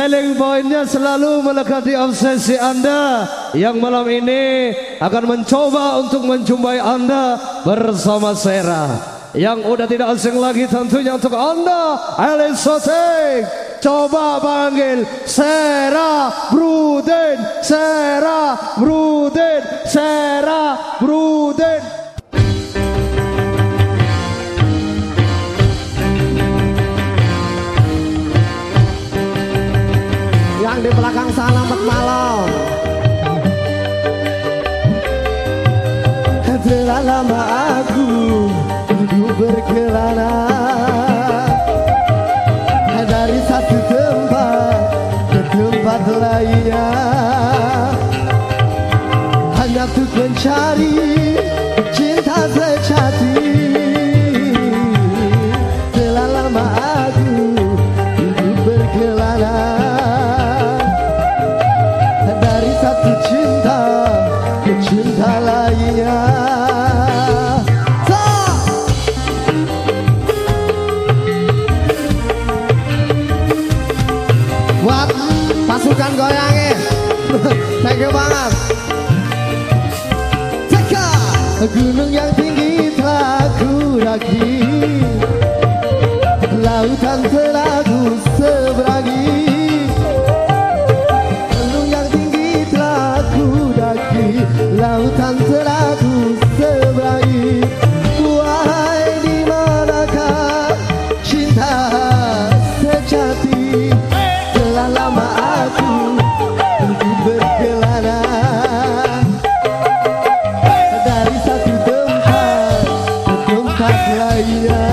Selling pointnya selalu melekat di obsesi Anda. Yang malam ini akan mencoba untuk menjumpai Anda bersama Sera Yang udah tidak asing lagi tentunya untuk Anda Elisotik Coba panggil Sera Bruden. Sera Bruden. Sera Bruden selamat malam Telah lama aku hidup berkelana. Dari satu tempat ke tempat lainnya. Hanya untuk mencari pasukan goyangnya. Thank you banget. Ceka Gunung yang tinggi telah ku daki Lautan telah ku seberangi ke tempat lainnya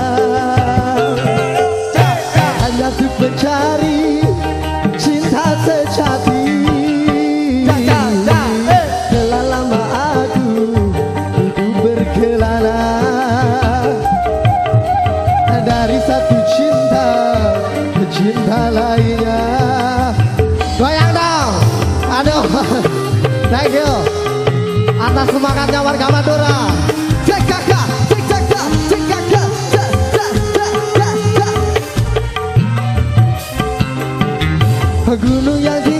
Hanya untuk mencari cinta sejati cinta lainnya dong Aduh Atas semangatnya warga Madura Gunung yang tinggi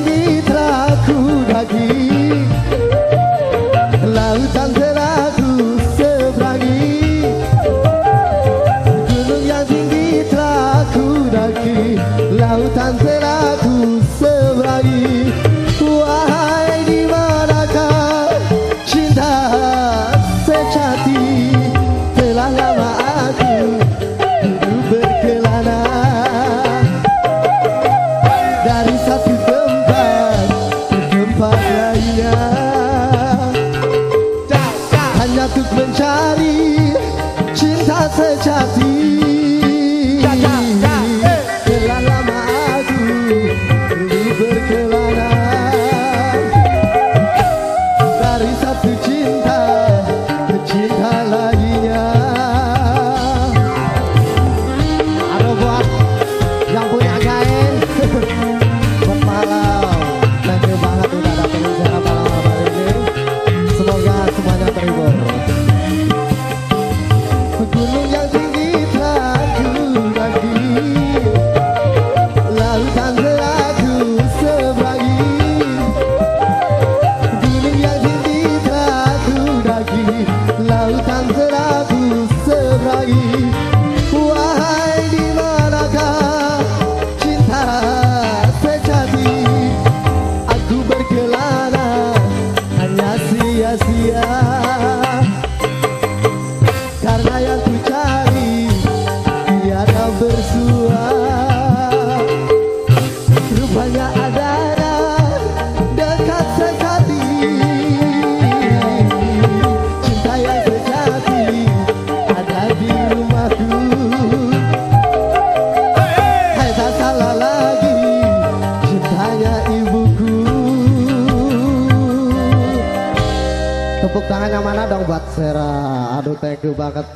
Hanya untuk mencari cinta sejati sia-sia. Tepuk tangan yang mana dong buat Sera Aduh thank you banget